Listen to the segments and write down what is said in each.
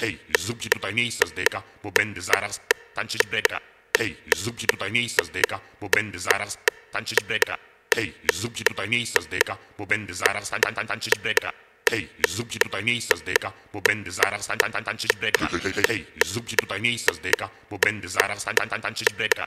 Hej, zróbcie tutaj miejsca zdeka, bo będę zaraz tańczyć breka. Hej, zróbcie tutaj miejsca zdeka, bo będę zaraz tańczyć breka. Hej, zróbcie tutaj miejsca zdeka, bo będę zaraz tań, tań, tań, tańczyć breka. Hej, zróbcie tutaj miejsca zdeka, bo będę zaraz tań, tań, tań, tańczyć breka. Hej, zróbcie tutaj miejsca zdeka, bo będę zaraz tań, tań, tań, tańczyć breka.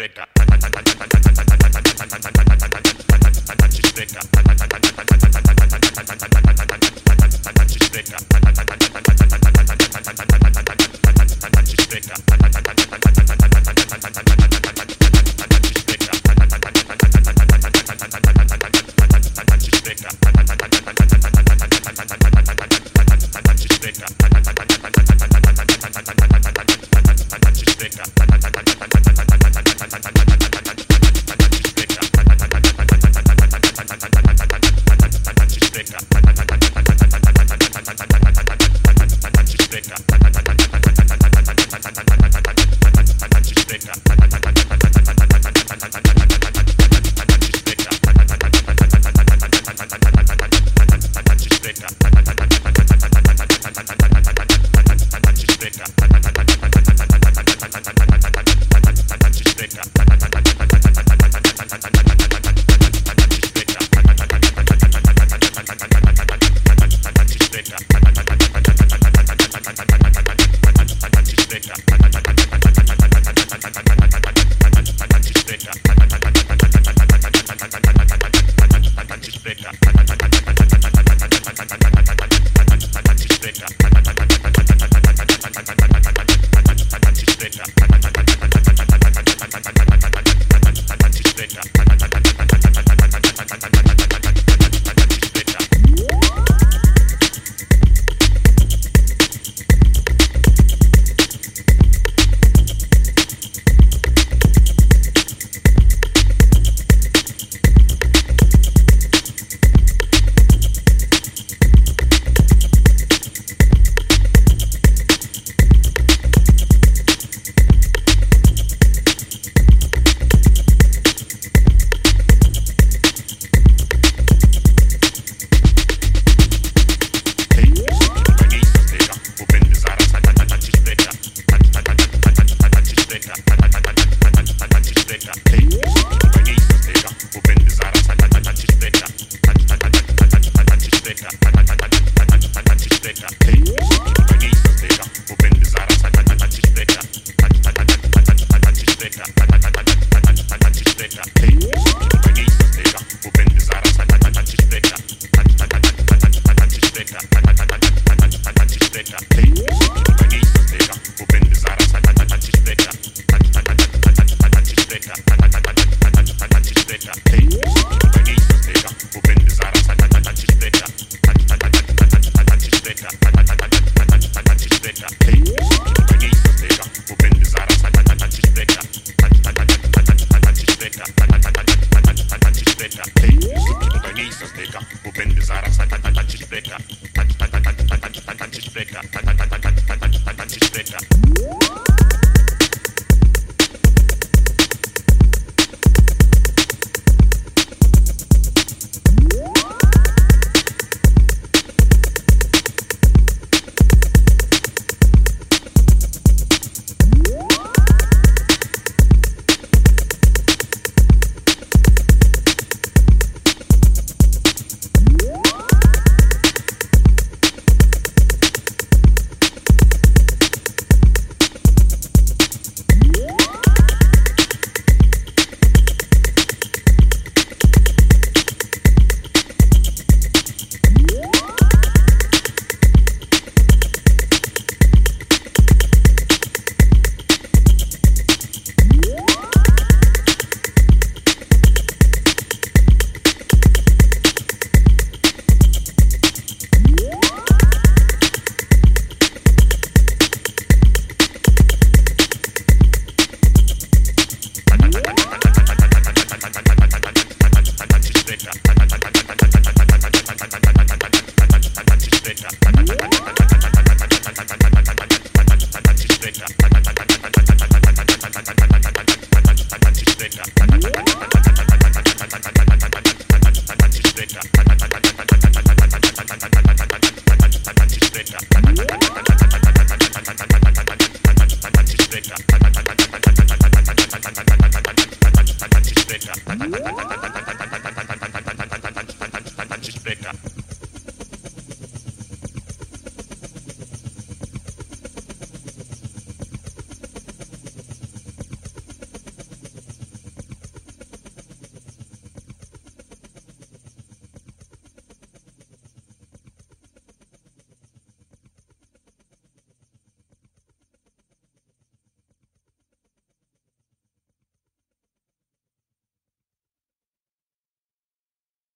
Breaker. Thank you. They got.